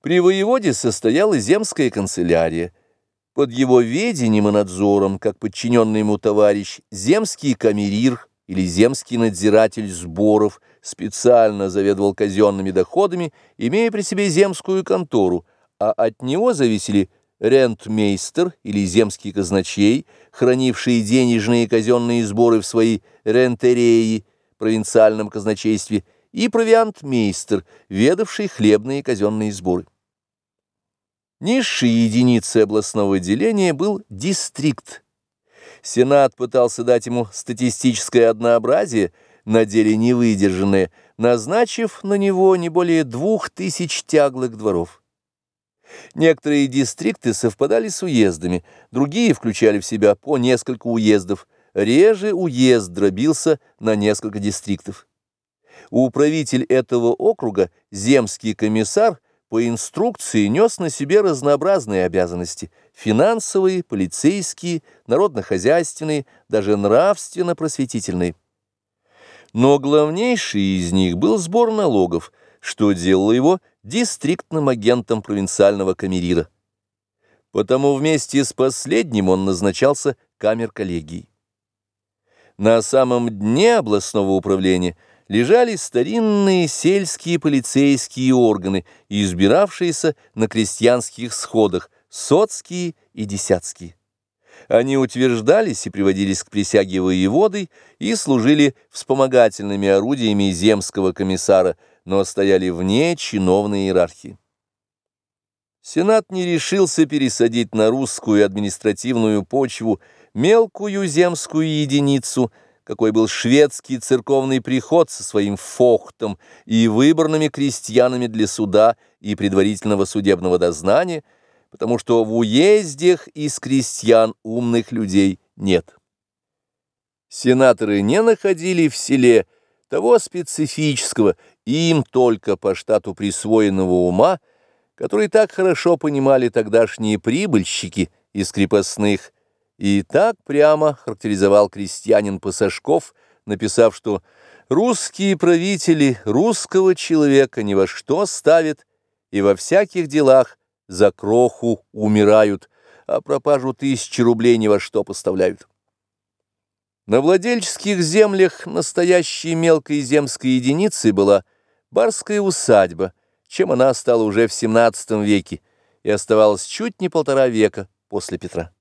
При воеводе состояла земская канцелярия. Под его ведением и надзором, как подчиненный ему товарищ, земский камерир или земский надзиратель сборов специально заведовал казенными доходами, имея при себе земскую контору, а от него зависели рентмейстер или земский казначей, хранивший денежные казенные сборы в своей рентереи, провинциальном казначействе, и провиантмейстер, ведавший хлебные казенные сборы. Низшей единицей областного деления был дистрикт. Сенат пытался дать ему статистическое однообразие, на деле невыдержанное, назначив на него не более двух тысяч тяглых дворов. Некоторые дистрикты совпадали с уездами, другие включали в себя по несколько уездов, реже уезд дробился на несколько дистриктов. Управитель этого округа, земский комиссар, по инструкции нес на себе разнообразные обязанности – финансовые, полицейские, народно-хозяйственные, даже нравственно-просветительные. Но главнейший из них был сбор налогов, что делало его дистриктным агентом провинциального камерира. Потому вместе с последним он назначался камер-коллегией. На самом дне областного управления лежали старинные сельские полицейские органы, избиравшиеся на крестьянских сходах, соцкие и десятские. Они утверждались и приводились к присяге воеводой и служили вспомогательными орудиями земского комиссара, но стояли вне чиновной иерархии. Сенат не решился пересадить на русскую административную почву мелкую земскую единицу, какой был шведский церковный приход со своим фохтом и выборными крестьянами для суда и предварительного судебного дознания, потому что в уездях из крестьян умных людей нет. Сенаторы не находили в селе того специфического, им только по штату присвоенного ума, который так хорошо понимали тогдашние прибыльщики из крепостных, и так прямо характеризовал крестьянин Пасашков, написав, что «русские правители русского человека ни во что ставят и во всяких делах за кроху умирают, а пропажу тысячи рублей ни во что поставляют». На владельческих землях настоящей мелкой земской единицей была барская усадьба, чем она стала уже в XVII веке и оставалась чуть не полтора века после Петра.